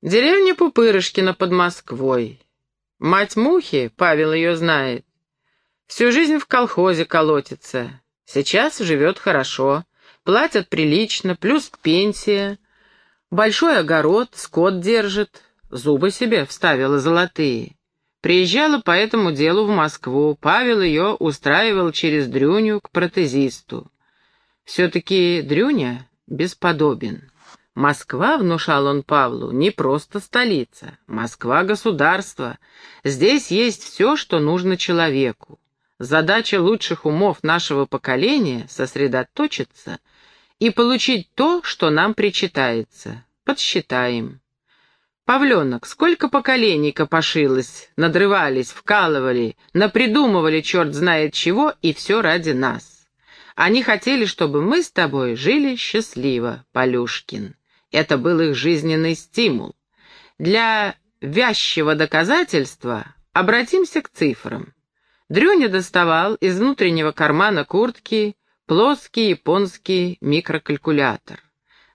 Деревня Пупырышкина под Москвой. Мать Мухи, Павел ее знает, всю жизнь в колхозе колотится. Сейчас живет хорошо, платят прилично, плюс пенсия. Большой огород, скот держит, зубы себе вставила золотые. Приезжала по этому делу в Москву, Павел ее устраивал через Дрюню к протезисту. Все-таки Дрюня бесподобен. Москва, внушал он Павлу, не просто столица. Москва — государство. Здесь есть все, что нужно человеку. Задача лучших умов нашего поколения — сосредоточиться и получить то, что нам причитается. Подсчитаем. Павленок, сколько поколений копошилось, надрывались, вкалывали, напридумывали черт знает чего, и все ради нас. Они хотели, чтобы мы с тобой жили счастливо, Полюшкин. Это был их жизненный стимул. Для вязчего доказательства обратимся к цифрам. Дрюня доставал из внутреннего кармана куртки плоский японский микрокалькулятор.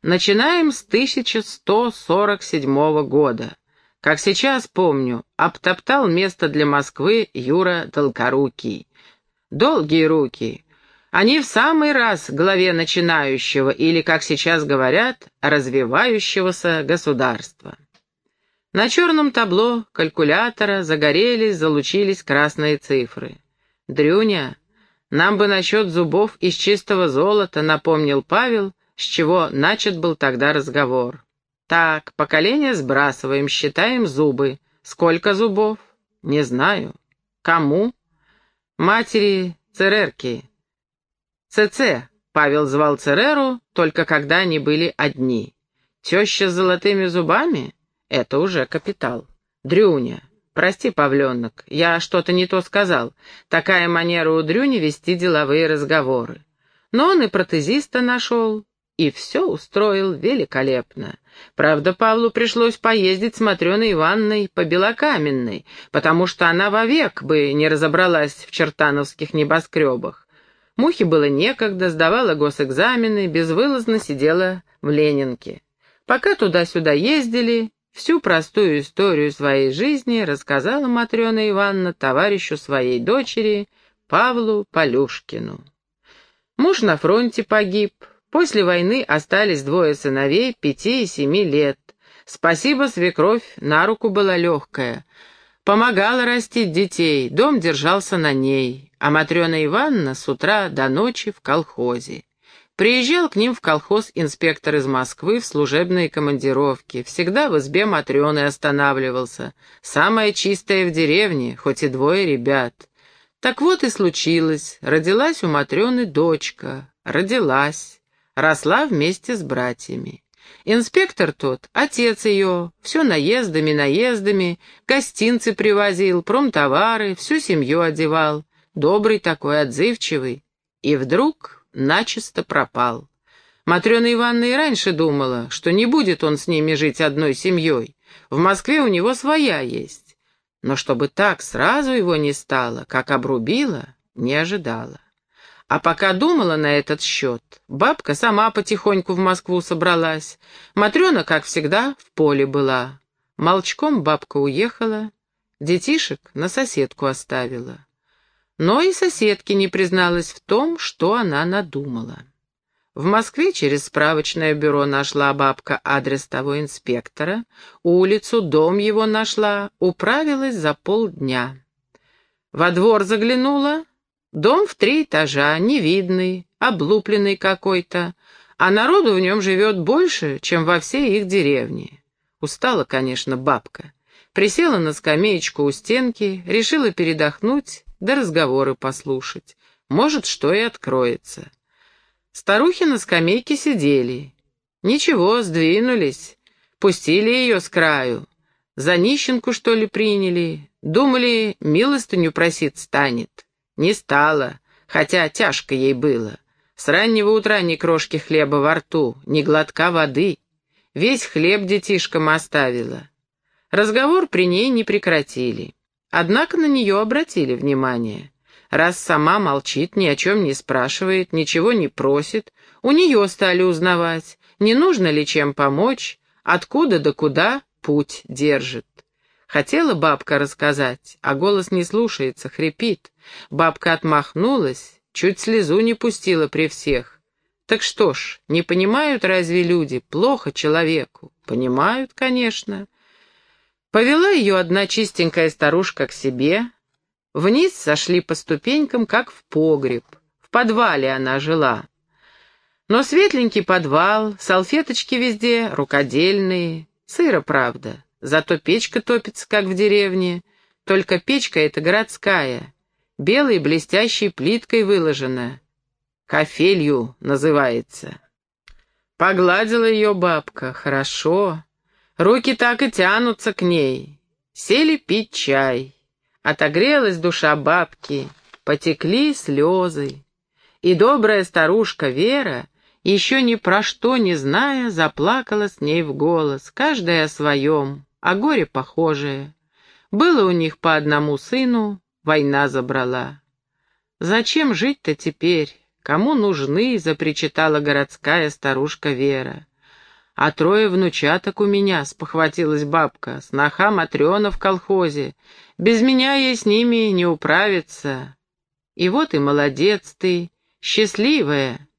Начинаем с 1147 года. Как сейчас помню, обтоптал место для Москвы Юра Долгорукий. Долгие руки. Они в самый раз главе начинающего или, как сейчас говорят, развивающегося государства. На черном табло калькулятора загорелись, залучились красные цифры. «Дрюня, нам бы насчет зубов из чистого золота», — напомнил Павел, с чего начат был тогда разговор. «Так, поколение сбрасываем, считаем зубы. Сколько зубов? Не знаю. Кому? Матери Церерки. ЦЦ, Павел звал Цереру, только когда они были одни. Теща с золотыми зубами? Это уже капитал. Дрюня. Прости, Павленок, я что-то не то сказал. Такая манера у Дрюни вести деловые разговоры. Но он и протезиста нашел, и все устроил великолепно. Правда, Павлу пришлось поездить с Матрёной Ивановной по Белокаменной, потому что она вовек бы не разобралась в чертановских небоскребах. Мухе было некогда, сдавала госэкзамены, безвылазно сидела в Ленинке. Пока туда-сюда ездили, всю простую историю своей жизни рассказала Матрёна Ивановна товарищу своей дочери Павлу Полюшкину. Муж на фронте погиб, После войны остались двое сыновей, пяти и семи лет. Спасибо, свекровь, на руку была легкая. Помогала растить детей, дом держался на ней, а Матрена Ивановна с утра до ночи в колхозе. Приезжал к ним в колхоз инспектор из Москвы в служебные командировки. Всегда в избе Матрены останавливался. Самая чистая в деревне, хоть и двое ребят. Так вот и случилось. Родилась у Матрены дочка. Родилась росла вместе с братьями. Инспектор тот, отец ее, все наездами-наездами, гостинцы привозил, промтовары, всю семью одевал, добрый такой, отзывчивый. И вдруг начисто пропал. Матрена Ивановна и раньше думала, что не будет он с ними жить одной семьей. В Москве у него своя есть. Но чтобы так сразу его не стало, как обрубила, не ожидала. А пока думала на этот счет, бабка сама потихоньку в Москву собралась. Матрена, как всегда, в поле была. Молчком бабка уехала, детишек на соседку оставила. Но и соседке не призналась в том, что она надумала. В Москве через справочное бюро нашла бабка адрес того инспектора, улицу, дом его нашла, управилась за полдня. Во двор заглянула, Дом в три этажа, невидный, облупленный какой-то, а народу в нем живет больше, чем во всей их деревне. Устала, конечно, бабка. Присела на скамеечку у стенки, решила передохнуть, да разговоры послушать. Может, что и откроется. Старухи на скамейке сидели. Ничего, сдвинулись. Пустили ее с краю. За нищенку, что ли, приняли? Думали, милостыню просить станет. Не стала, хотя тяжко ей было. С раннего утра ни крошки хлеба во рту, ни глотка воды. Весь хлеб детишкам оставила. Разговор при ней не прекратили. Однако на нее обратили внимание. Раз сама молчит, ни о чем не спрашивает, ничего не просит, у нее стали узнавать, не нужно ли чем помочь, откуда да куда путь держит. Хотела бабка рассказать, а голос не слушается, хрипит. Бабка отмахнулась, чуть слезу не пустила при всех. Так что ж, не понимают разве люди, плохо человеку? Понимают, конечно. Повела ее одна чистенькая старушка к себе. Вниз сошли по ступенькам, как в погреб. В подвале она жила. Но светленький подвал, салфеточки везде, рукодельные. Сыро, правда. Зато печка топится, как в деревне. Только печка эта городская, белой блестящей плиткой выложена. Кофелью называется. Погладила ее бабка, хорошо. Руки так и тянутся к ней. Сели пить чай. Отогрелась душа бабки, потекли слезы. И добрая старушка Вера еще ни про что не зная, заплакала с ней в голос, каждая о своем, а горе похожее. Было у них по одному сыну, война забрала. «Зачем жить-то теперь? Кому нужны?» — запричитала городская старушка Вера. «А трое внучаток у меня», — спохватилась бабка, — «сноха Матрена в колхозе. Без меня ей с ними не управиться». «И вот и молодец ты, счастливая.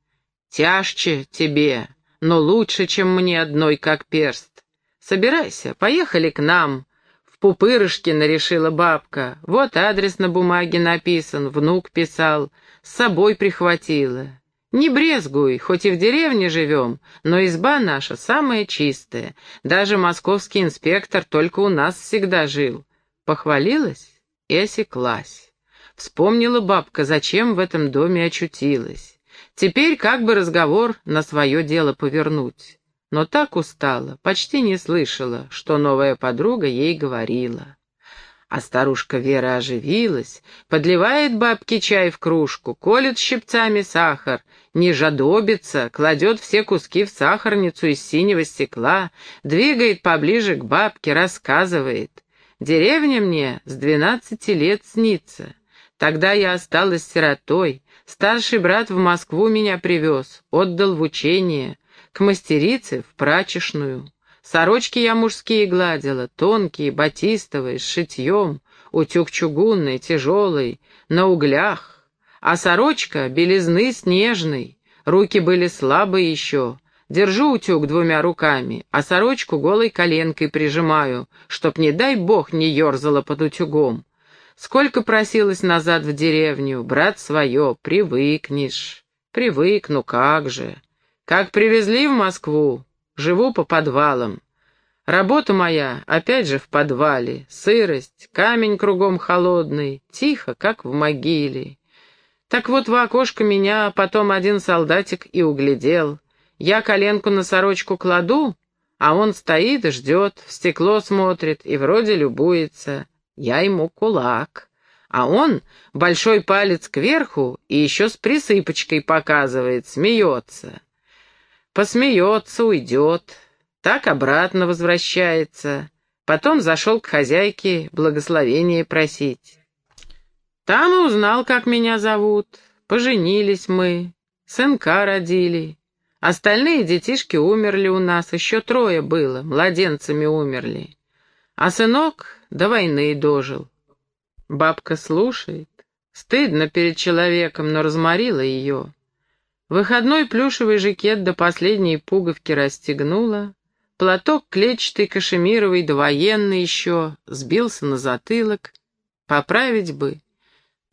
Тяжче тебе, но лучше, чем мне одной, как перст. Собирайся, поехали к нам. В Пупырышкино решила бабка. Вот адрес на бумаге написан, внук писал, с собой прихватила. Не брезгуй, хоть и в деревне живем, но изба наша самая чистая. Даже московский инспектор только у нас всегда жил. Похвалилась и осеклась. Вспомнила бабка, зачем в этом доме очутилась. Теперь как бы разговор на свое дело повернуть но так устала, почти не слышала, что новая подруга ей говорила. А старушка Вера оживилась, подливает бабке чай в кружку, колет щипцами сахар, не жадобится, кладет все куски в сахарницу из синего стекла, двигает поближе к бабке, рассказывает. Деревня мне с двенадцати лет снится. Тогда я осталась сиротой, старший брат в Москву меня привез, отдал в учение, к мастерице в прачечную. Сорочки я мужские гладила, тонкие, батистовые, с шитьем, утюг чугунный, тяжелый, на углях. А сорочка белизны снежной, руки были слабые еще. Держу утюг двумя руками, а сорочку голой коленкой прижимаю, чтоб, не дай бог, не ерзала под утюгом. Сколько просилась назад в деревню, брат свое, привыкнешь. Привыкну, как же. Как привезли в Москву, живу по подвалам. Работа моя опять же в подвале, сырость, камень кругом холодный, тихо, как в могиле. Так вот в окошко меня потом один солдатик и углядел. Я коленку на сорочку кладу, а он стоит и ждет, в стекло смотрит и вроде любуется. Я ему кулак. А он большой палец кверху и еще с присыпочкой показывает, смеется. Посмеется, уйдет, так обратно возвращается. Потом зашел к хозяйке благословение просить. Там и узнал, как меня зовут. Поженились мы, сынка родили. Остальные детишки умерли у нас, еще трое было, младенцами умерли. А сынок до войны дожил. Бабка слушает. Стыдно перед человеком, но разморила ее. Выходной плюшевый жакет до последней пуговки расстегнула, платок клетчатый кашемировый да военный еще сбился на затылок. Поправить бы.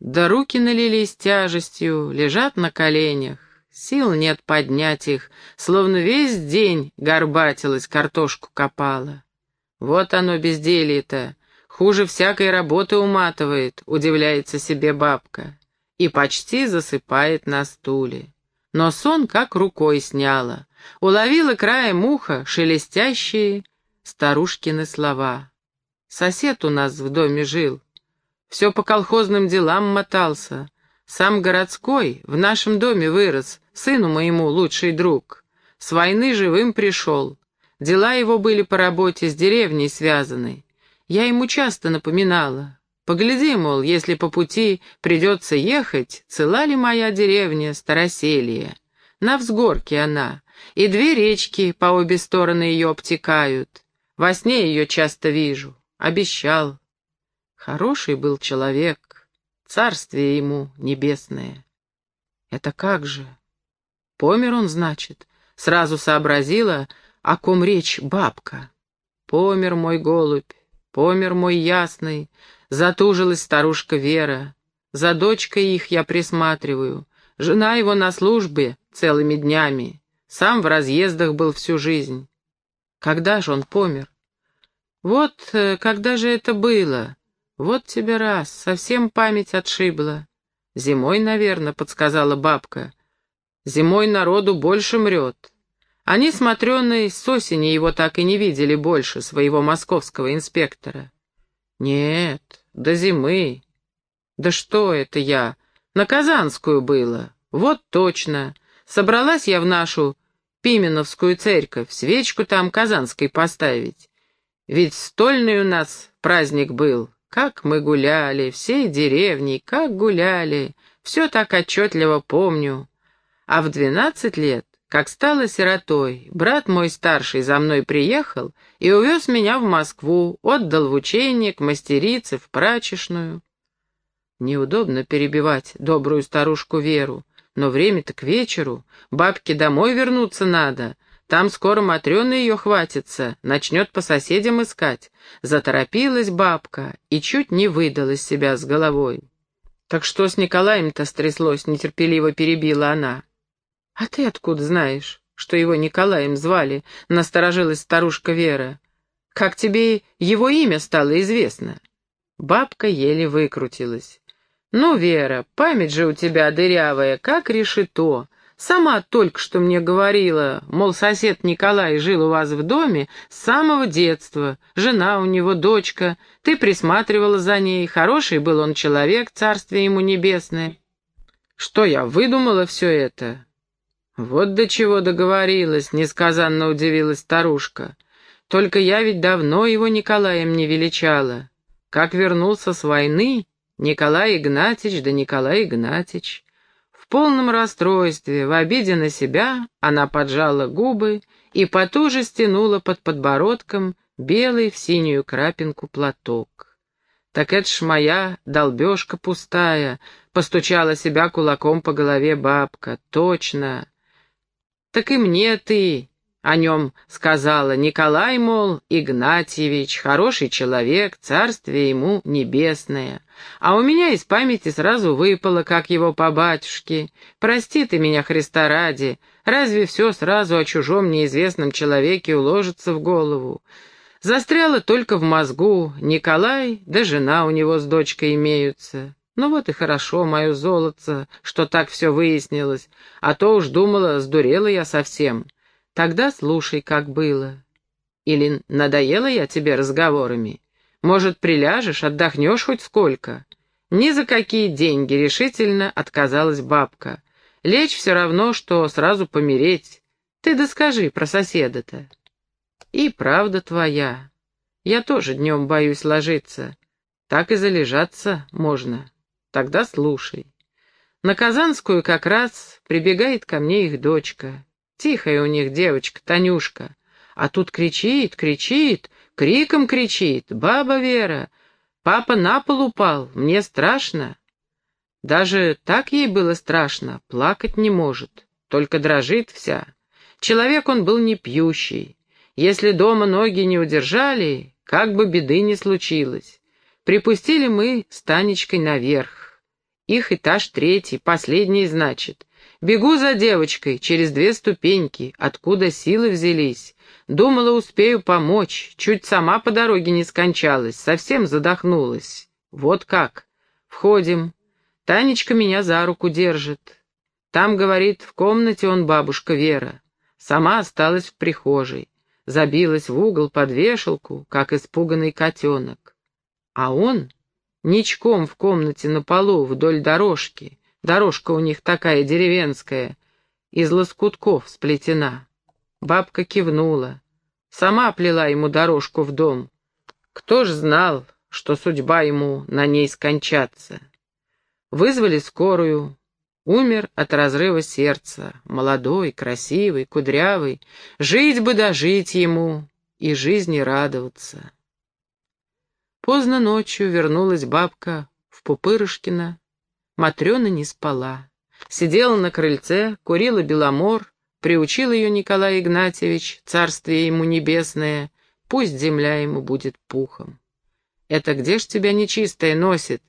Да руки налились тяжестью, лежат на коленях. Сил нет поднять их, словно весь день горбатилась, картошку копала. Вот оно безделье-то, хуже всякой работы уматывает, удивляется себе бабка, и почти засыпает на стуле но сон как рукой сняла. Уловила краем уха шелестящие старушкины слова. Сосед у нас в доме жил, все по колхозным делам мотался. Сам городской в нашем доме вырос, сыну моему лучший друг. С войны живым пришел. Дела его были по работе с деревней связаны. Я ему часто напоминала, Погляди, мол, если по пути придется ехать, цела ли моя деревня Староселье? На взгорке она, и две речки по обе стороны ее обтекают. Во сне ее часто вижу. Обещал. Хороший был человек. Царствие ему небесное. Это как же? Помер он, значит? Сразу сообразила, о ком речь бабка. Помер мой голубь, помер мой ясный, затужилась старушка Вера. За дочкой их я присматриваю. Жена его на службе целыми днями. Сам в разъездах был всю жизнь. Когда же он помер? Вот э, когда же это было? Вот тебе раз, совсем память отшибла. Зимой, наверное, подсказала бабка. Зимой народу больше мрет. Они, смотреные, с осени его так и не видели больше, своего московского инспектора. Нет, до зимы. Да что это я? На Казанскую было. Вот точно. Собралась я в нашу Пименовскую церковь, свечку там казанской поставить. Ведь стольный у нас праздник был. Как мы гуляли, всей деревней, как гуляли. Все так отчетливо помню. А в двенадцать лет как стала сиротой, брат мой старший за мной приехал и увез меня в Москву, отдал в учение к мастерице, в прачечную. Неудобно перебивать добрую старушку Веру, но время-то к вечеру, бабке домой вернуться надо, там скоро Матрёна ее хватится, начнет по соседям искать. Заторопилась бабка и чуть не выдала себя с головой. «Так что с Николаем-то стряслось?» — нетерпеливо перебила она. «А ты откуда знаешь, что его Николаем звали?» — насторожилась старушка Вера. «Как тебе его имя стало известно?» Бабка еле выкрутилась. «Ну, Вера, память же у тебя дырявая, как решето. Сама только что мне говорила, мол, сосед Николай жил у вас в доме с самого детства, жена у него, дочка, ты присматривала за ней, хороший был он человек, царствие ему небесное. Что я выдумала все это? «Вот до чего договорилась», — несказанно удивилась старушка. «Только я ведь давно его Николаем не величала. Как вернулся с войны, Николай Игнатьич да Николай Игнатьич». В полном расстройстве, в обиде на себя, она поджала губы и потуже стянула под подбородком белый в синюю крапинку платок. «Так это ж моя долбежка пустая», — постучала себя кулаком по голове бабка. «Точно, так и мне ты о нем сказала. Николай, мол, Игнатьевич, хороший человек, царствие ему небесное. А у меня из памяти сразу выпало, как его по батюшке. Прости ты меня, Христа ради, разве все сразу о чужом неизвестном человеке уложится в голову? Застряло только в мозгу. Николай, да жена у него с дочкой имеются. Ну вот и хорошо, мое золотце, что так все выяснилось, а то уж думала, сдурела я совсем. Тогда слушай, как было. Или надоела я тебе разговорами? Может, приляжешь, отдохнешь хоть сколько? Ни за какие деньги решительно отказалась бабка. Лечь все равно, что сразу помереть. Ты да скажи про соседа-то. И правда твоя. Я тоже днем боюсь ложиться. Так и залежаться можно. Тогда слушай. На Казанскую как раз прибегает ко мне их дочка. Тихая у них девочка, Танюшка. А тут кричит, кричит, криком кричит. «Баба Вера! Папа на пол упал, мне страшно!» Даже так ей было страшно, плакать не может, только дрожит вся. Человек он был не пьющий. Если дома ноги не удержали, как бы беды не случилось. Припустили мы с Танечкой наверх. Их этаж третий, последний, значит. Бегу за девочкой через две ступеньки, откуда силы взялись. Думала, успею помочь, чуть сама по дороге не скончалась, совсем задохнулась. Вот как. Входим. Танечка меня за руку держит. Там, говорит, в комнате он бабушка Вера. Сама осталась в прихожей. Забилась в угол под вешалку, как испуганный котенок. А он ничком в комнате на полу вдоль дорожки. Дорожка у них такая деревенская, из лоскутков сплетена. Бабка кивнула. Сама плела ему дорожку в дом. Кто ж знал, что судьба ему на ней скончаться? Вызвали скорую. Умер от разрыва сердца. Молодой, красивый, кудрявый. Жить бы дожить ему. и жизни радоваться. Поздно ночью вернулась бабка в Пупырышкино. Матрена не спала. Сидела на крыльце, курила беломор, приучил ее Николай Игнатьевич, царствие ему небесное, пусть земля ему будет пухом. Это где ж тебя нечистое носит?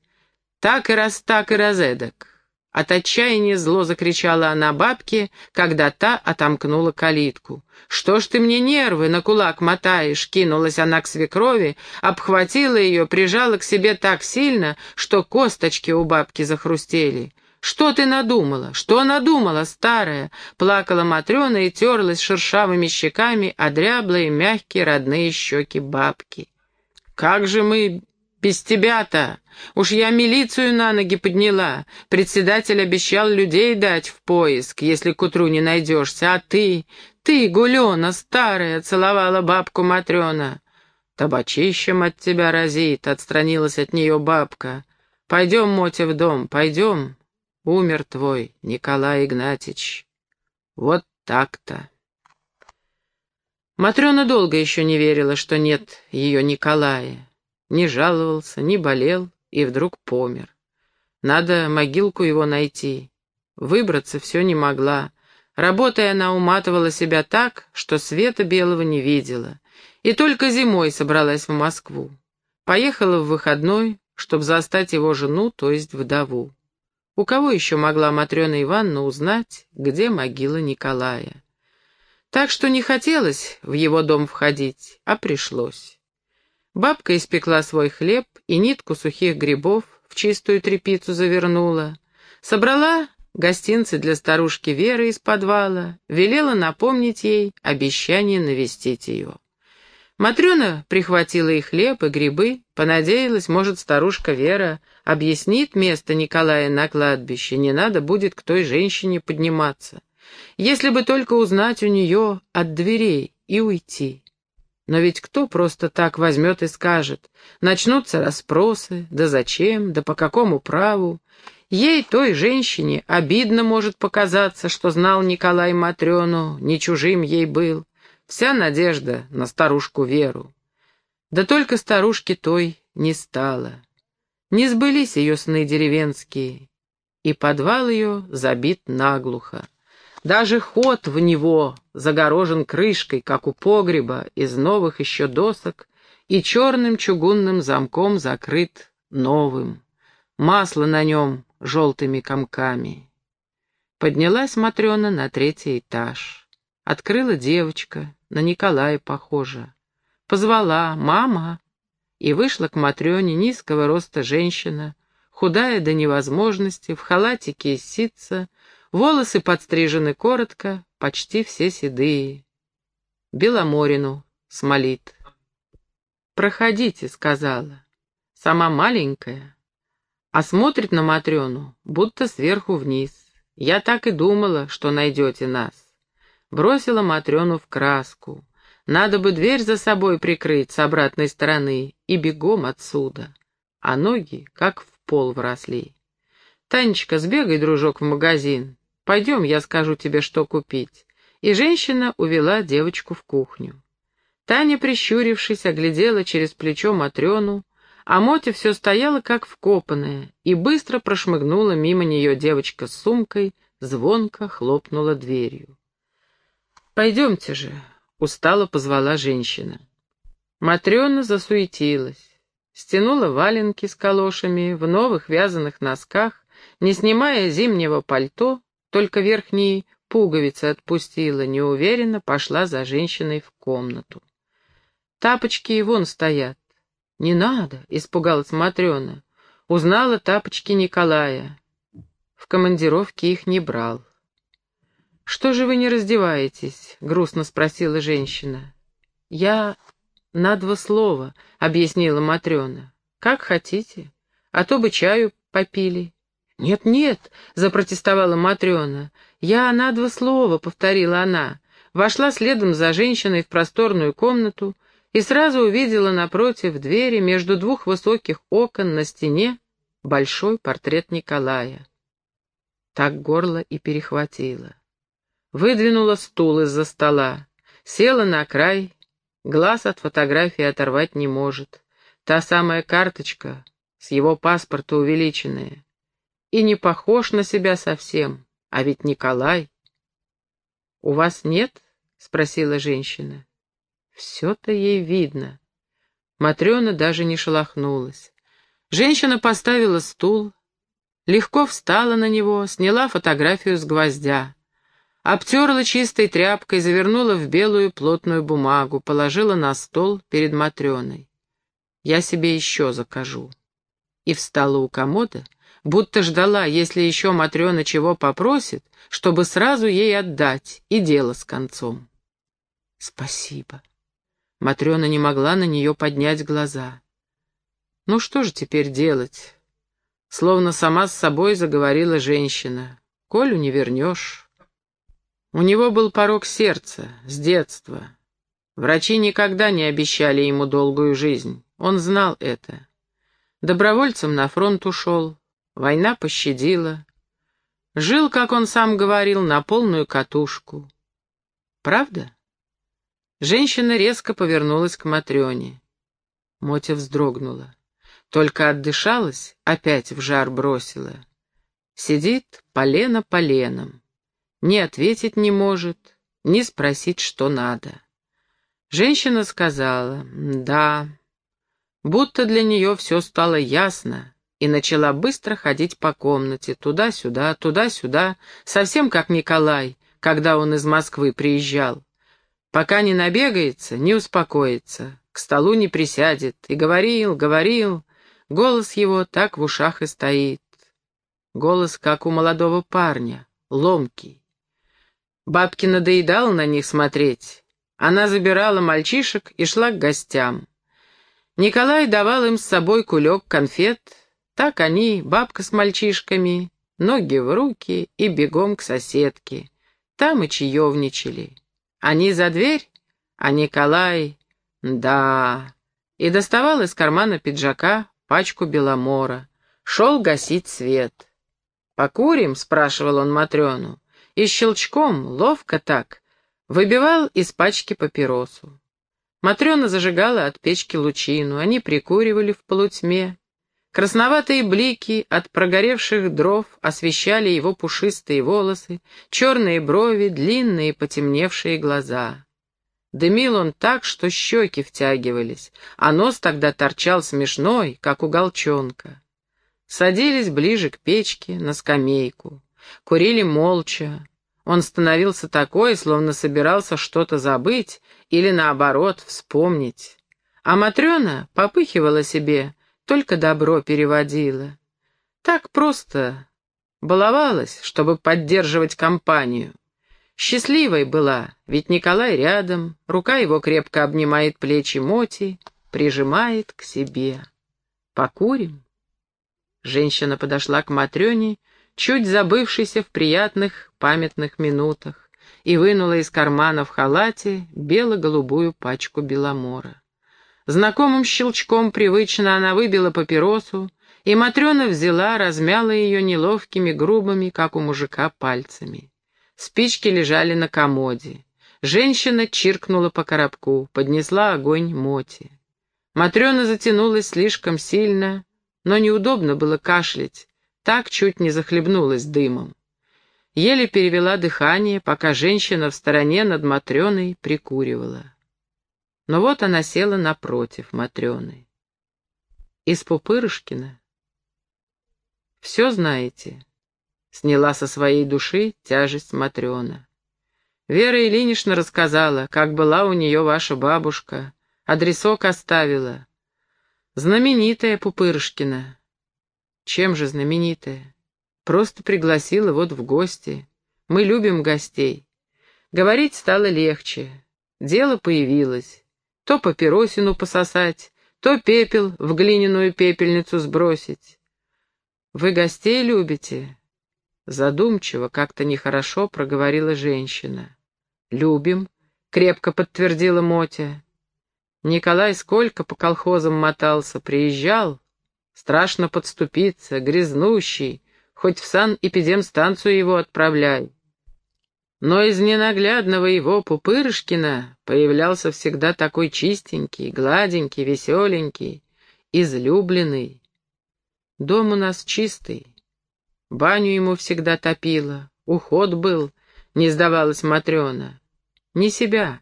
Так и раз так и разэдак. От отчаяния зло закричала она бабке, когда та отомкнула калитку. «Что ж ты мне нервы на кулак мотаешь?» Кинулась она к свекрови, обхватила ее, прижала к себе так сильно, что косточки у бабки захрустели. «Что ты надумала? Что надумала, старая?» Плакала Матрена и терлась шершавыми щеками о дряблые, мягкие, родные щеки бабки. «Как же мы без тебя-то? Уж я милицию на ноги подняла. Председатель обещал людей дать в поиск, если к утру не найдешься. А ты, ты, Гулена, старая, целовала бабку Матрена. Табачищем от тебя разит, отстранилась от нее бабка. Пойдем, Мотя, в дом, пойдем. Умер твой Николай Игнатьич. Вот так-то. Матрена долго еще не верила, что нет ее Николая не жаловался, не болел и вдруг помер. Надо могилку его найти. Выбраться все не могла. Работая, она уматывала себя так, что света белого не видела. И только зимой собралась в Москву. Поехала в выходной, чтобы застать его жену, то есть вдову. У кого еще могла Матрена Ивановна узнать, где могила Николая? Так что не хотелось в его дом входить, а пришлось. Бабка испекла свой хлеб и нитку сухих грибов в чистую тряпицу завернула. Собрала гостинцы для старушки Веры из подвала, велела напомнить ей обещание навестить ее. Матрена прихватила и хлеб, и грибы, понадеялась, может, старушка Вера объяснит место Николая на кладбище, не надо будет к той женщине подниматься. Если бы только узнать у нее от дверей и уйти. Но ведь кто просто так возьмет и скажет? Начнутся расспросы, да зачем, да по какому праву? Ей, той женщине, обидно может показаться, что знал Николай Матрёну, не чужим ей был. Вся надежда на старушку Веру. Да только старушки той не стало. Не сбылись ее сны деревенские, и подвал ее забит наглухо. Даже ход в него загорожен крышкой, как у погреба, из новых еще досок, и черным чугунным замком закрыт новым. Масло на нем желтыми комками. Поднялась Матрена на третий этаж. Открыла девочка, на Николая похожа. Позвала «Мама!» и вышла к Матрёне низкого роста женщина, худая до невозможности, в халатике из ситца, Волосы подстрижены коротко, почти все седые. Беломорину смолит. «Проходите», — сказала. Сама маленькая, а смотрит на Матрёну, будто сверху вниз. Я так и думала, что найдете нас. Бросила Матрёну в краску. Надо бы дверь за собой прикрыть с обратной стороны и бегом отсюда. А ноги как в пол вросли. «Танечка, сбегай, дружок, в магазин. Пойдем, я скажу тебе, что купить». И женщина увела девочку в кухню. Таня, прищурившись, оглядела через плечо Матрёну, а Мотя все стояла как вкопанная, и быстро прошмыгнула мимо нее девочка с сумкой, звонко хлопнула дверью. «Пойдемте же», — устало позвала женщина. Матрена засуетилась, стянула валенки с калошами в новых вязаных носках, не снимая зимнего пальто, только верхние пуговицы отпустила, неуверенно пошла за женщиной в комнату. Тапочки и вон стоят. «Не надо», — испугалась Матрена. Узнала тапочки Николая. В командировке их не брал. «Что же вы не раздеваетесь?» — грустно спросила женщина. «Я на два слова», — объяснила Матрена. «Как хотите, а то бы чаю попили. «Нет-нет», — запротестовала Матрена. «Я на два слова», — повторила она. Вошла следом за женщиной в просторную комнату и сразу увидела напротив двери между двух высоких окон на стене большой портрет Николая. Так горло и перехватило. Выдвинула стул из-за стола, села на край Глаз от фотографии оторвать не может. Та самая карточка, с его паспорта увеличенная. И не похож на себя совсем, а ведь Николай. «У вас нет?» — спросила женщина. Все-то ей видно. Матрена даже не шелохнулась. Женщина поставила стул, легко встала на него, сняла фотографию с гвоздя. Обтерла чистой тряпкой, завернула в белую плотную бумагу, положила на стол перед Матрёной. «Я себе еще закажу». И встала у комода, будто ждала, если еще Матрёна чего попросит, чтобы сразу ей отдать, и дело с концом. «Спасибо». Матрёна не могла на нее поднять глаза. «Ну что же теперь делать?» Словно сама с собой заговорила женщина. «Колю не вернешь». У него был порог сердца, с детства. Врачи никогда не обещали ему долгую жизнь. Он знал это. Добровольцем на фронт ушел. Война пощадила. Жил, как он сам говорил, на полную катушку. Правда? Женщина резко повернулась к Матрёне. Мотя вздрогнула. Только отдышалась, опять в жар бросила. Сидит полено поленом ни ответить не может, ни спросить, что надо. Женщина сказала «да», будто для нее все стало ясно, и начала быстро ходить по комнате, туда-сюда, туда-сюда, совсем как Николай, когда он из Москвы приезжал. Пока не набегается, не успокоится, к столу не присядет, и говорил, говорил, голос его так в ушах и стоит. Голос, как у молодого парня, ломкий. Бабке надоедало на них смотреть. Она забирала мальчишек и шла к гостям. Николай давал им с собой кулек конфет. Так они, бабка с мальчишками, ноги в руки и бегом к соседке. Там и чаевничали. Они за дверь, а Николай... Да... И доставал из кармана пиджака пачку беломора. Шел гасить свет. «Покурим?» — спрашивал он Матрёну и щелчком, ловко так, выбивал из пачки папиросу. Матрена зажигала от печки лучину, они прикуривали в полутьме. Красноватые блики от прогоревших дров освещали его пушистые волосы, черные брови, длинные потемневшие глаза. Дымил он так, что щеки втягивались, а нос тогда торчал смешной, как у голчонка. Садились ближе к печке, на скамейку. Курили молча. Он становился такой, словно собирался что-то забыть или, наоборот, вспомнить. А Матрена попыхивала себе, только добро переводила. Так просто баловалась, чтобы поддерживать компанию. Счастливой была, ведь Николай рядом, рука его крепко обнимает плечи Моти, прижимает к себе. «Покурим?» Женщина подошла к Матрёне чуть забывшийся в приятных памятных минутах, и вынула из кармана в халате бело-голубую пачку беломора. Знакомым щелчком привычно она выбила папиросу, и Матрена взяла, размяла ее неловкими, грубыми, как у мужика, пальцами. Спички лежали на комоде. Женщина чиркнула по коробку, поднесла огонь Моти. Матрена затянулась слишком сильно, но неудобно было кашлять, так чуть не захлебнулась дымом. Еле перевела дыхание, пока женщина в стороне над Матрёной прикуривала. Но вот она села напротив Матрёны. Из Пупырышкина. «Все знаете?» — сняла со своей души тяжесть Матрёна. Вера Ильинична рассказала, как была у нее ваша бабушка, адресок оставила. Знаменитая Пупырышкина, чем же знаменитая? Просто пригласила вот в гости. Мы любим гостей. Говорить стало легче. Дело появилось. То папиросину пососать, то пепел в глиняную пепельницу сбросить. «Вы гостей любите?» Задумчиво, как-то нехорошо проговорила женщина. «Любим», — крепко подтвердила Мотя. Николай сколько по колхозам мотался, приезжал, Страшно подступиться, грязнущий, хоть в сан-эпидемстанцию его отправляй. Но из ненаглядного его Пупырышкина появлялся всегда такой чистенький, гладенький, веселенький, излюбленный. Дом у нас чистый, баню ему всегда топила, уход был, не сдавалась Матрена. Не себя,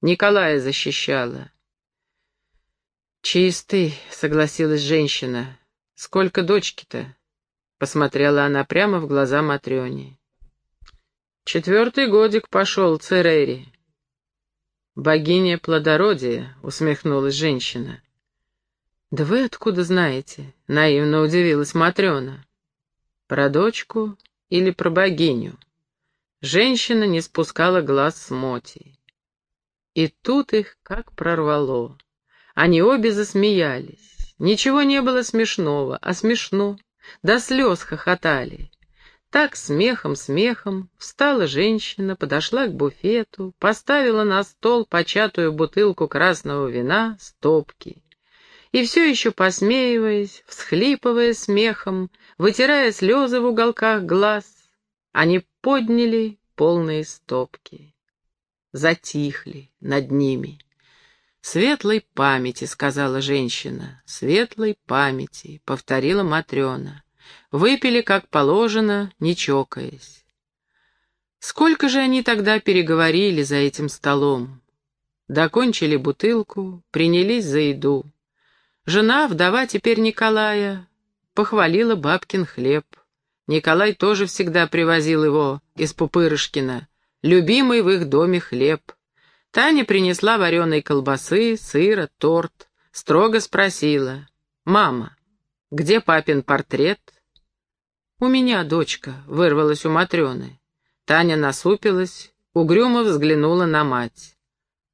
Николая защищала. «Чистый», — согласилась женщина. «Сколько дочки-то?» Посмотрела она прямо в глаза Матрёне. «Четвертый годик пошел, Церери». «Богиня плодородия», — усмехнулась женщина. «Да вы откуда знаете?» — наивно удивилась Матрёна. «Про дочку или про богиню?» Женщина не спускала глаз с Моти. И тут их как прорвало. Они обе засмеялись. Ничего не было смешного, а смешно. До слез хохотали. Так смехом-смехом встала женщина, подошла к буфету, поставила на стол початую бутылку красного вина, стопки. И все еще посмеиваясь, всхлипывая смехом, вытирая слезы в уголках глаз, они подняли полные стопки. Затихли над ними. «Светлой памяти», — сказала женщина, — «светлой памяти», — повторила Матрена. Выпили, как положено, не чокаясь. Сколько же они тогда переговорили за этим столом? Докончили бутылку, принялись за еду. Жена, вдова теперь Николая, похвалила бабкин хлеб. Николай тоже всегда привозил его из Пупырышкина, любимый в их доме хлеб. Таня принесла вареной колбасы, сыра, торт. Строго спросила. «Мама, где папин портрет?» «У меня дочка», — вырвалась у Матрёны. Таня насупилась, угрюмо взглянула на мать.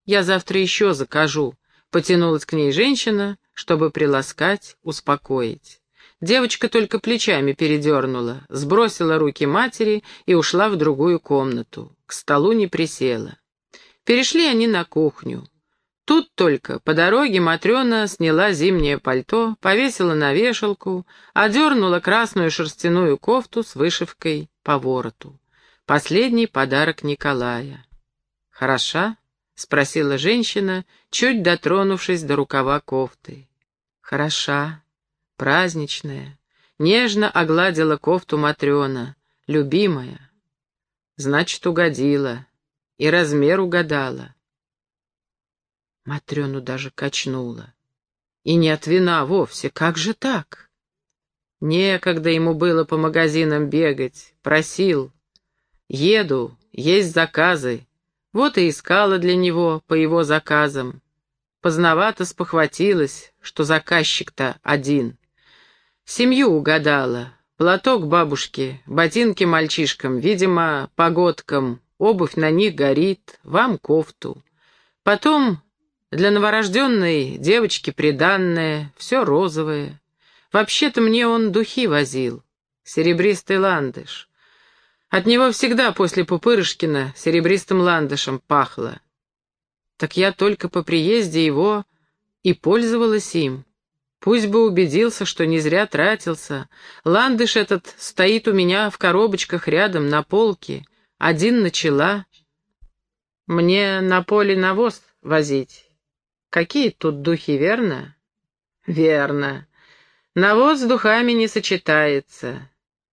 «Я завтра еще закажу», — потянулась к ней женщина, чтобы приласкать, успокоить. Девочка только плечами передернула, сбросила руки матери и ушла в другую комнату. К столу не присела. Перешли они на кухню. Тут только по дороге Матрена сняла зимнее пальто, повесила на вешалку, одернула красную шерстяную кофту с вышивкой по вороту. Последний подарок Николая. «Хороша?» — спросила женщина, чуть дотронувшись до рукава кофты. «Хороша, праздничная». Нежно огладила кофту Матрена, любимая. Значит, угодила. И размер угадала. Матрёну даже качнула. И не от вина вовсе, как же так? Некогда ему было по магазинам бегать, просил. Еду, есть заказы. Вот и искала для него по его заказам. Поздновато спохватилась, что заказчик-то один. Семью угадала. Платок бабушке, ботинки мальчишкам, видимо, погодкам, обувь на них горит, вам кофту. Потом для новорожденной девочки приданное, все розовое. Вообще-то мне он духи возил, серебристый ландыш. От него всегда после Пупырышкина серебристым ландышем пахло. Так я только по приезде его и пользовалась им. Пусть бы убедился, что не зря тратился. Ландыш этот стоит у меня в коробочках рядом на полке. Один начала. Мне на поле навоз возить. Какие тут духи, верно? Верно. Навоз с духами не сочетается.